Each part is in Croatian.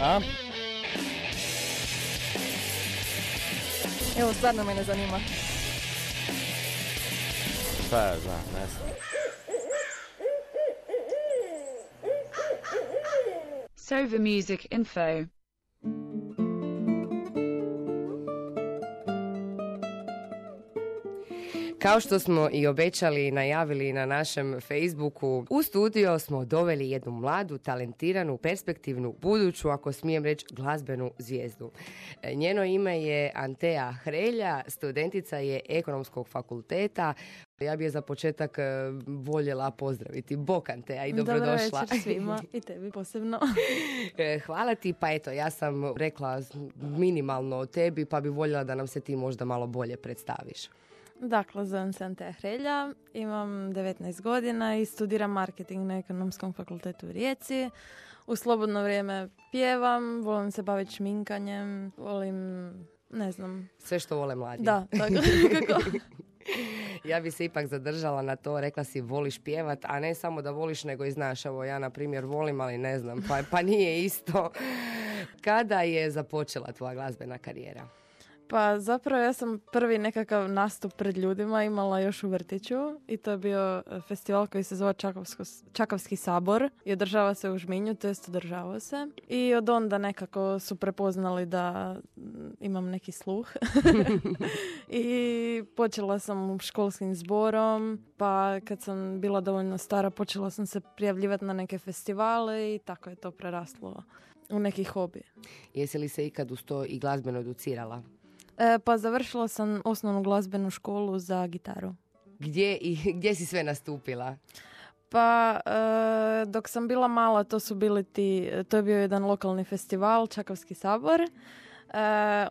A? Evo, stvarno me ne zanima. Šta ja znam, ne znam. Sova Music Info. Kao što smo i obećali i najavili na našem Facebooku, u studio smo doveli jednu mladu, talentiranu, perspektivnu, buduću, ako smijem reći, glazbenu zvijezdu. E, Njeno ime je Antea Hrelja, studentica je ekonomskog fakulteta. Ja bi je za početak e, voljela pozdraviti. Bok Antea i dobrodošla. Dobar svima i tebi posebno. E, Hvala ti, pa eto, ja sam rekla minimalno o tebi, pa bi voljela da nam se ti možda malo bolje predstaviš. Dakle, zovem se Anteja Hrelja, imam 19 godina i studiram marketing na ekonomskom fakultetu u Rijeci. U slobodno vrijeme pjevam, volim se baviti šminkanjem, volim, ne znam, Sve što vole mladi. da, tako nekako. Ja bi se ipak zadržala na to, rekla si voliš pjevat, a ne samo da voliš nego i znaš, evo ja na primjer volim, ali ne znam, pa, pa nije isto. Kada je započela tvoja glazbena karijera? Pa zapravo ja sam prvi nekakav nastup pred ljudima imala još u vrtiću i to je bio e, festival koji se zove Čakovsko- Čakavski sabor i održava se u Žminju, to jest održavao se. I od onda nekako su prepoznali da mm, imam neki sluh. I počela sam školskim zborom, pa kad sam bila dovoljno stara počela sam se prijavljivati na neke festivale i tako je to preraslo u neki hobi. Jesi li se ikad uz to i glazbeno educirala? E, pa završila sam osnovnu glazbenu školu za gitaru. Gdje, i, gdje si sve nastupila? Pa e, dok sam bila mala to su bili ti, to je bio jedan lokalni festival, Čakavski sabor. E,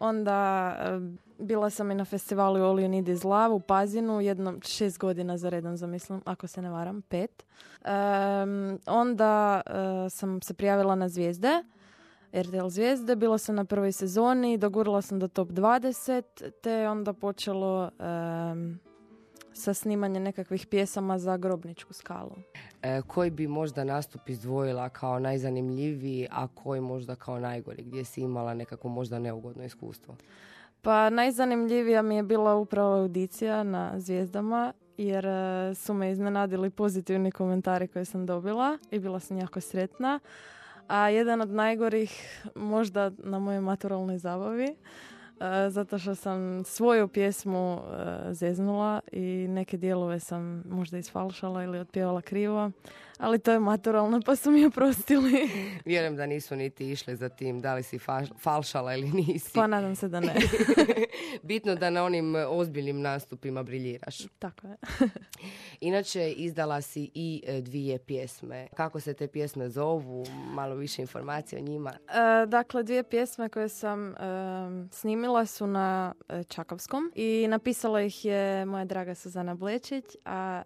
onda e, bila sam i na festivalu All You Need Is Love u Pazinu, jedno šest godina za redom zamislim, ako se ne varam, pet. E, onda e, sam se prijavila na zvijezde, RTL zvijezde, bila sam na prvoj sezoni, dogurala sam do top 20, te je onda počelo em, sa snimanjem nekakvih pjesama za grobničku skalu. E, koji bi možda nastup izdvojila kao najzanimljiviji, a koji možda kao najgori, gdje si imala nekako možda neugodno iskustvo? Pa najzanimljivija mi je bila upravo audicija na zvijezdama jer e, su me iznenadili pozitivni komentari koje sam dobila i bila sam jako sretna. A jedan od najgorih možda na mojoj maturalnoj zabavi e, zato što sam svoju pjesmu e, zeznula i neke dijelove sam možda isfalšala ili otpjevala krivo, ali to je maturalno pa su mi oprostili. Vjerujem da nisu niti išli za tim da li si fa- falšala ili nisi. pa nadam se da ne. Bitno da na onim e, ozbiljnim nastupima briljiraš. Tako je. Inače, izdala si i e, dvije pjesme. Kako se te pjesme zovu? Malo više informacije o njima. E, dakle, dvije pjesme koje sam e, snimila su na e, Čakovskom i napisala ih je moja draga Suzana Blečić, a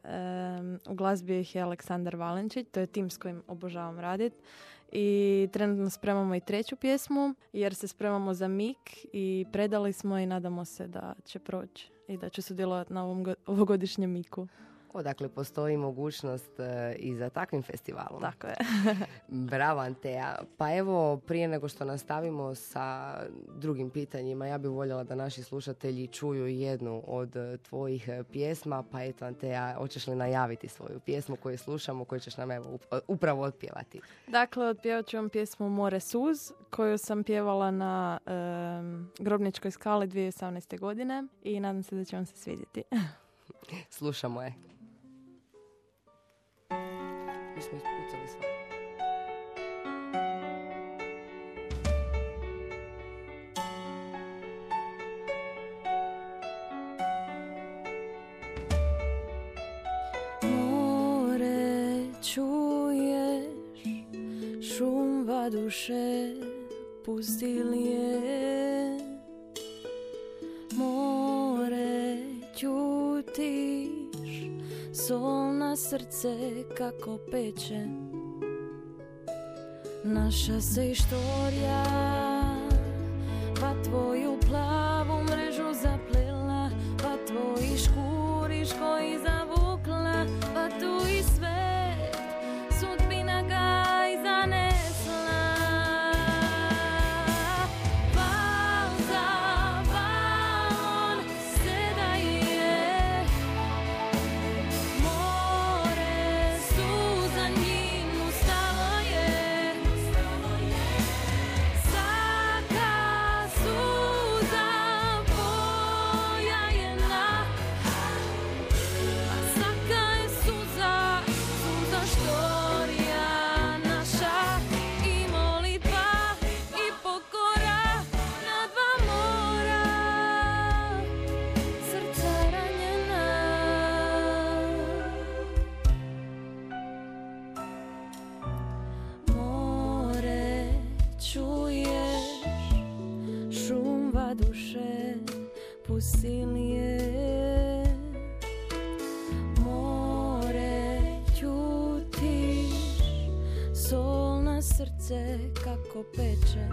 u glazbi ih je Aleksandar Valenčić, to je tim s kojim obožavam radit. I trenutno spremamo i treću pjesmu jer se spremamo za Mik i predali smo i nadamo se da će proći i da će sudjelovati na ovom go- ovogodišnjem Miku. Dakle, postoji mogućnost e, i za takvim festivalom. Tako je. Bravo, Anteja. Pa evo, prije nego što nastavimo sa drugim pitanjima, ja bih voljela da naši slušatelji čuju jednu od e, tvojih e, pjesma. Pa eto, Anteja, hoćeš li najaviti svoju pjesmu koju slušamo, koju ćeš nam evo up- upravo otpjevati? Dakle, otpjevat ću vam pjesmu More suz, koju sam pjevala na Grobničkoj skali 2018. godine i nadam se da će vam se svidjeti. Slušamo je. Mi smo ispucali sve. More čuješ šum vaduše pustilije More ćutiš sol na srce kako peče. Naša se istorija srce kako peče.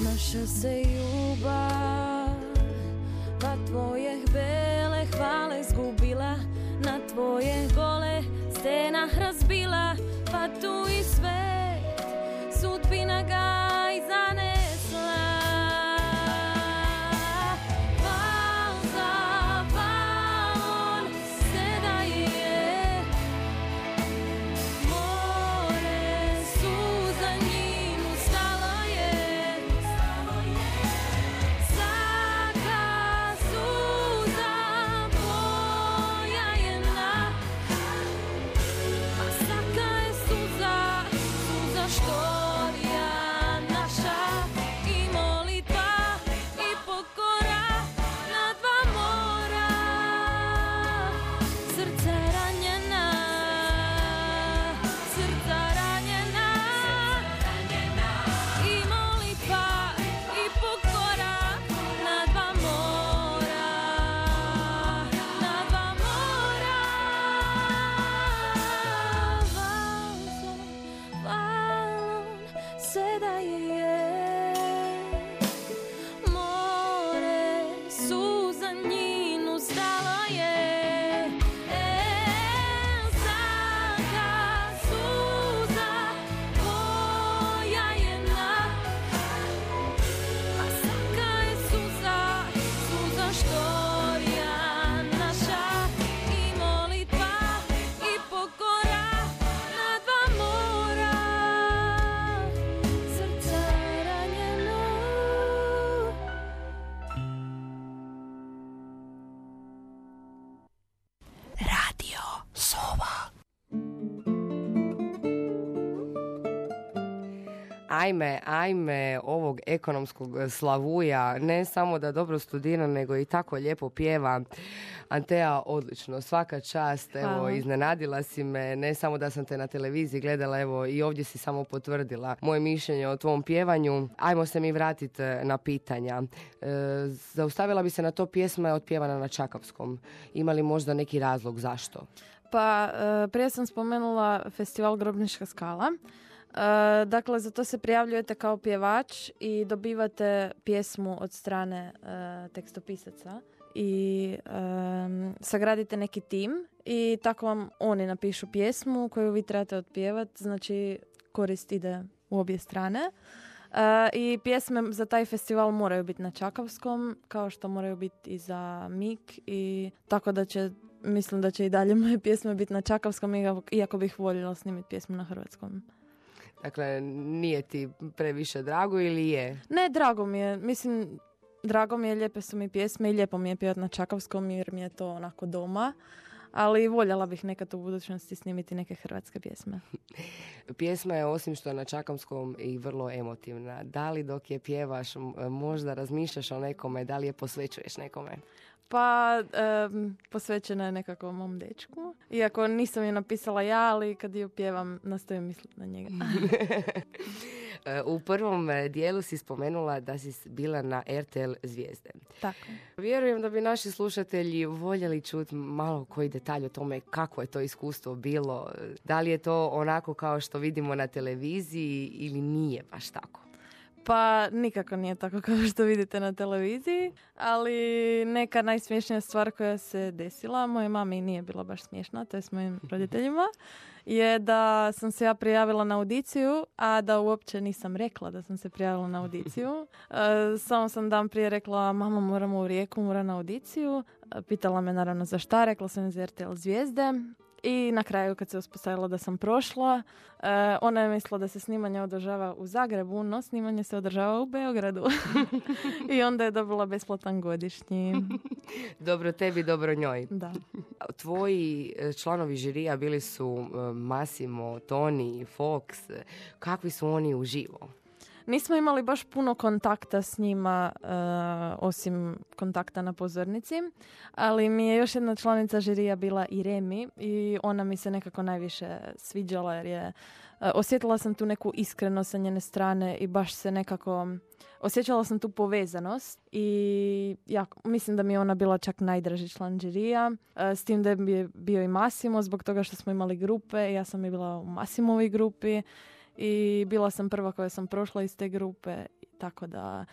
Naša se ljubav Pa tvoje bele hvale zgubila Na tvoje gole stenah razbila. Pa tu i sve Sudbina ga i Ajme, ajme ovog ekonomskog slavuja, ne samo da dobro studira, nego i tako lijepo pjeva. Antea, odlično, svaka čast, evo, Hvala. iznenadila si me, ne samo da sam te na televiziji gledala, evo, i ovdje si samo potvrdila moje mišljenje o tvom pjevanju. Ajmo se mi vratiti na pitanja. E, zaustavila bi se na to pjesma je otpjevana na Čakavskom. Ima li možda neki razlog zašto? Pa, e, prije sam spomenula festival Grobnička skala. E, dakle, za to se prijavljujete kao pjevač i dobivate pjesmu od strane e, tekstopisaca i sagradite neki tim i tako vam oni napišu pjesmu koju vi trebate otpjevati, znači korist ide u obje strane. E, I pjesme za taj festival moraju biti na Čakavskom, kao što moraju biti i za MIK i tako da će mislim da će i dalje moje pjesme biti na Čakavskom, iako bih voljela snimiti pjesmu na Hrvatskom. Dakle, nije ti previše drago ili je? Ne, drago mi je. Mislim, drago mi je, lijepe su mi pjesme i lijepo mi je pjevati na Čakavskom jer mi je to onako doma. Ali voljela bih nekad u budućnosti snimiti neke hrvatske pjesme. Pjesma je osim što je na Čakamskom i vrlo emotivna. Da li dok je pjevaš možda razmišljaš o nekome, da li je posvećuješ nekome? Pa, em, posvećena je nekako mom dečku. Iako nisam je napisala ja, ali kad ju pjevam, nastavim misliti na njega. E, U prvom e, dijelu si spomenula da si bila na RTL Zvijezde. Tako. Vjerujem da bi naši slušatelji voljeli čuti malo koji detalj o tome kako je to iskustvo bilo. Da li je to onako kao što vidimo na televiziji ili nije baš tako? Pa nikako nije tako kao što vidite na televiziji, ali neka najsmiješnija stvar koja se desila, moje mami nije bila baš smiješna, to je s mojim roditeljima, je da sam se ja prijavila na audiciju, a da uopće nisam rekla da sam se prijavila na audiciju. E, samo sam dan prije rekla, mama moramo u Rijeku, moram na audiciju. E, Pitala me naravno za šta, rekla sam iz RTL Zvijezde. I na kraju kad se uspostavilo da sam prošla, e, ona je mislila da se snimanje održava u Zagrebu, no snimanje se održava u Beogradu. I onda je dobila besplatan godišnji. Dobro tebi, dobro njoj. Da. Tvoji e, članovi žirija bili su e, Massimo, Toni, Fox. Kakvi su oni uživo? Nismo imali baš puno kontakta s njima, e, osim kontakta na pozornici, ali mi je još jedna članica žirija bila i Remi i ona mi se nekako najviše sviđala jer je e, osjetila sam tu neku iskrenost sa njene strane i baš se nekako osjećala sam tu povezanost i ja, mislim da mi je ona bila čak najdraži član žirija, e, s tim da je bio i Masimo zbog toga što smo imali grupe, ja sam i bila u Masimovi grupi i bila sam prva koja sam prošla iz te grupe, tako da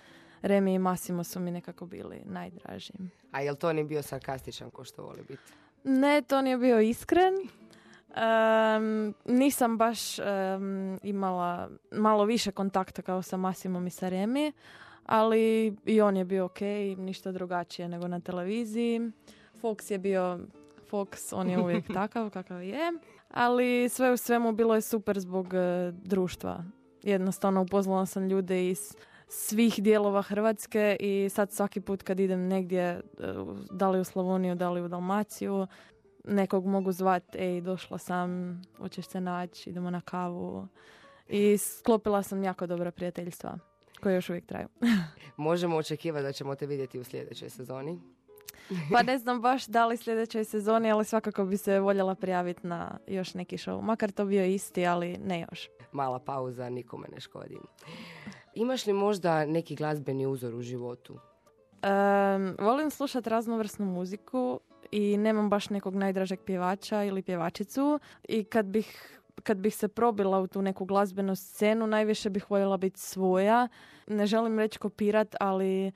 Remi i Massimo su mi nekako bili najdraži. A jel to nije bio sarkastičan ko što voli biti? Ne, to nije bio iskren. nisam baš imala malo više kontakta kao sa Massimom i sa Remi, ali i on je bio ok, ništa drugačije nego na televiziji. Fox je bio Fox, on je uvijek takav kakav je. Ali sve u svemu bilo je super zbog e, društva. Jednostavno upoznala sam ljude iz svih dijelova Hrvatske i sad svaki put kad idem negdje, e, da li u Slavoniju, da li u Dalmaciju, nekog mogu zvat, ej, došla sam, hoćeš se naći, idemo na kavu. I sklopila sam jako dobra prijateljstva koje još uvijek traju. Možemo očekivati da ćemo te vidjeti u sljedećoj sezoni. Pa ne znam baš da li sljedećoj sezoni, ali svakako bi se voljela prijaviti na još neki show. Makar to bio isti, ali ne još. Mala pauza, nikome ne škodi. Imaš li možda neki glazbeni uzor u životu? Um, volim slušati raznovrsnu muziku i nemam baš nekog najdražeg pjevača ili pjevačicu i kad bih kad bih se probila u tu neku glazbenu scenu, najviše bih voljela biti svoja. Ne želim reći kopirat, ali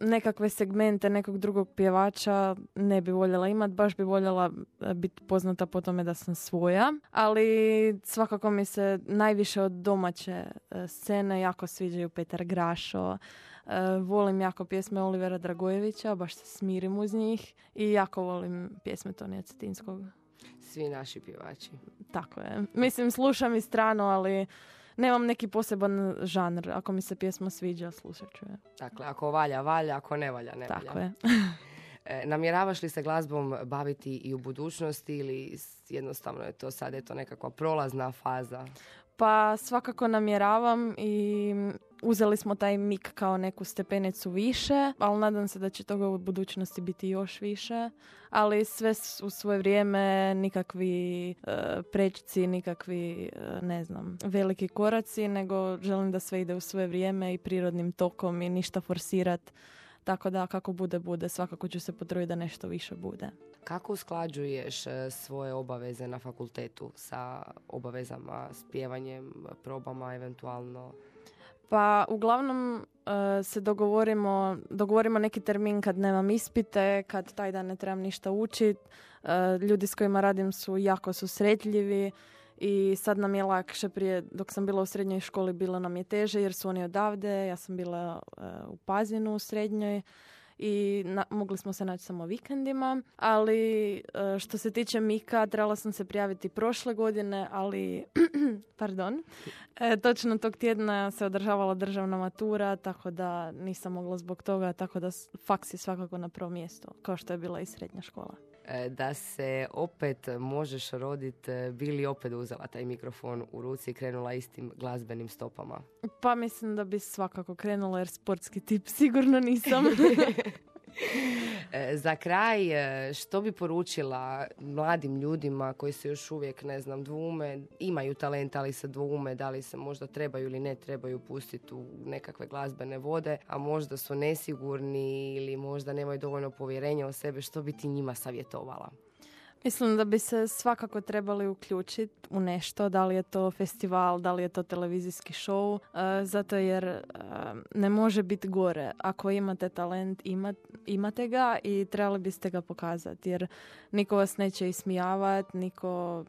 nekakve segmente nekog drugog pjevača ne bi voljela imati, baš bi voljela e, biti poznata po tome da sam svoja, ali svakako mi se najviše od domaće e, scene jako sviđaju Petar Grašo, e, volim jako pjesme Olivera Dragojevića, baš se smirim uz njih i jako volim pjesme Tonija Cetinskog. Svi naši pjevači. Tako je. Mislim, slušam i strano, ali nemam neki poseban žanr. Ako mi se pjesma sviđa, slušat ću je. Dakle, ako valja, valja, ako ne valja, ne Tako je. E, namjeravaš li se glazbom baviti i u budućnosti ili jednostavno je to sad eto nekakva prolazna faza? Pa svakako namjeravam i uzeli smo taj mik kao neku stepenicu više, ali nadam se da će toga u budućnosti biti još više. Ali sve u svoje vrijeme, nikakvi e, prečci, nikakvi, e, ne znam, veliki koraci, nego želim da sve ide u svoje vrijeme i prirodnim tokom i ništa forsirat. Tako da kako bude, bude. Svakako ću se potruditi da nešto više bude. Kako usklađuješ e, svoje obaveze na fakultetu sa obavezama, s pjevanjem, probama eventualno? Pa uglavnom e, se dogovorimo, dogovorimo neki termin kad nemam ispite, kad taj dan ne trebam ništa učiti. E, ljudi s kojima radim su jako susretljivi i sad nam je lakše. Prije, dok sam bila u srednjoj školi bilo nam je teže jer su oni odavde, ja sam bila u Pazinu u srednjoj i mogli smo se naći samo vikendima, ali e, što se tiče Mika, trebala sam se prijaviti prošle godine, ali, pardon, e, točno tog tjedna se održavala državna matura, tako da nisam mogla zbog toga, tako da faks je svakako na prvo mjesto, kao što je bila i srednja škola. E, da se opet možeš roditi, bili opet uzela taj mikrofon u ruci i krenula istim glazbenim stopama? Pa mislim da bi svakako krenula jer sportski tip sigurno nisam. E, za kraj, e, što bi poručila mladim ljudima koji se još uvijek, ne znam, dvume, imaju talent, ali se dvume da li se možda trebaju ili ne trebaju pustiti u nekakve glazbene vode, a možda su nesigurni ili možda nemaju dovoljno povjerenja u sebe, što bi ti njima savjetovala? Mislim da bi se svakako trebali uključiti u nešto, da li je to festival, da li je to televizijski show, uh, zato jer e, ne može biti gore. Ako imate talent, imate ga i trebali biste ga pokazati, jer niko vas neće ismijavati, niko...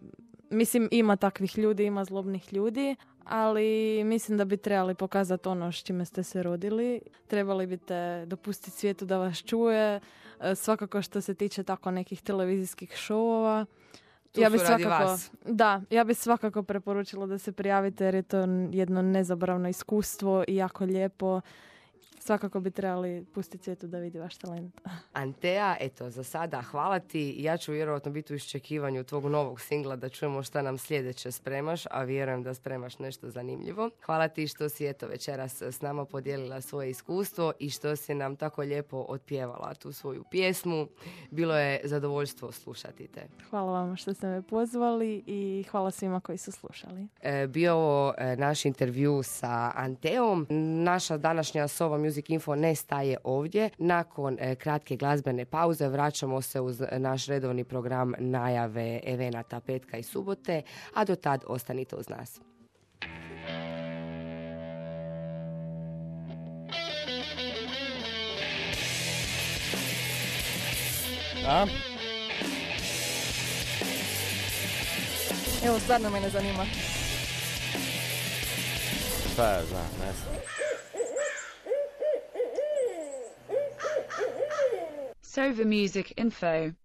Mislim, ima takvih ljudi, ima zlobnih ljudi, ali mislim da bi trebali pokazati ono s čime ste se rodili. Trebali biste dopustiti svijetu da vas čuje, e, svakako što se tiče tako nekih televizijskih šovova. ja bi svakako, Da, ja bi svakako preporučila da se prijavite jer je to jedno nezabravno iskustvo i jako lijepo svakako bi trebali pustiti svijetu da vidi vaš talent. Antea, eto, za sada hvala ti. Ja ću vjerojatno biti u iščekivanju tvog novog singla da čujemo šta nam sljedeće spremaš, a vjerujem da spremaš nešto zanimljivo. Hvala ti što si eto večeras s nama podijelila svoje iskustvo i što si nam tako lijepo otpjevala tu svoju pjesmu. Bilo je zadovoljstvo slušati te. Hvala vam što ste me pozvali i hvala svima koji su slušali. E, bio ovo e, naš intervju sa Anteom. Naša današnja Sova Music Info ne staje ovdje. Nakon e, kratke glazbene pauze vraćamo se uz naš redovni program najave evenata petka i subote, a do tad ostanite uz nas. A? Evo, stvarno me ne zanima. Šta ja znam, ne znam. Sova Music Info